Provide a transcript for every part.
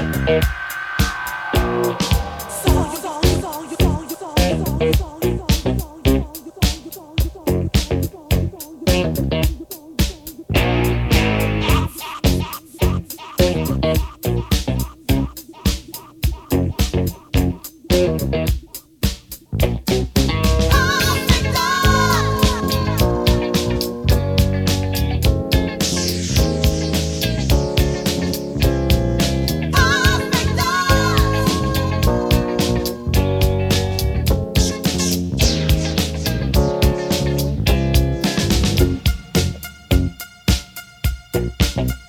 ¡Gracias! thank you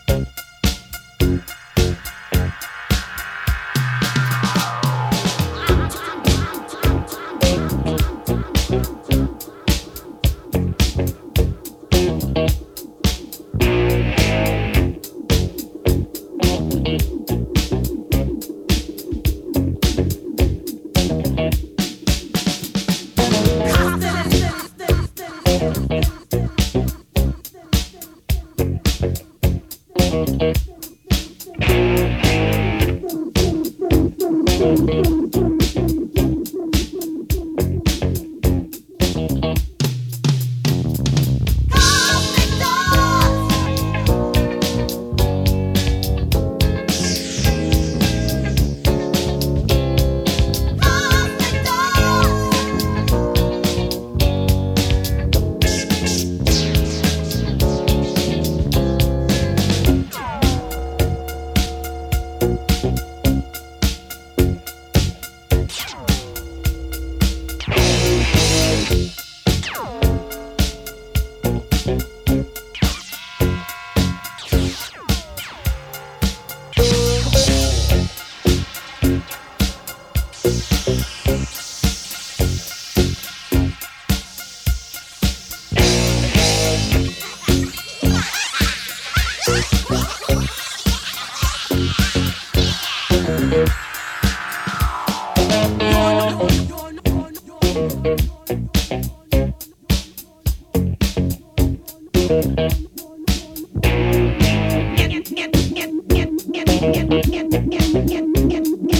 thank you Yeah.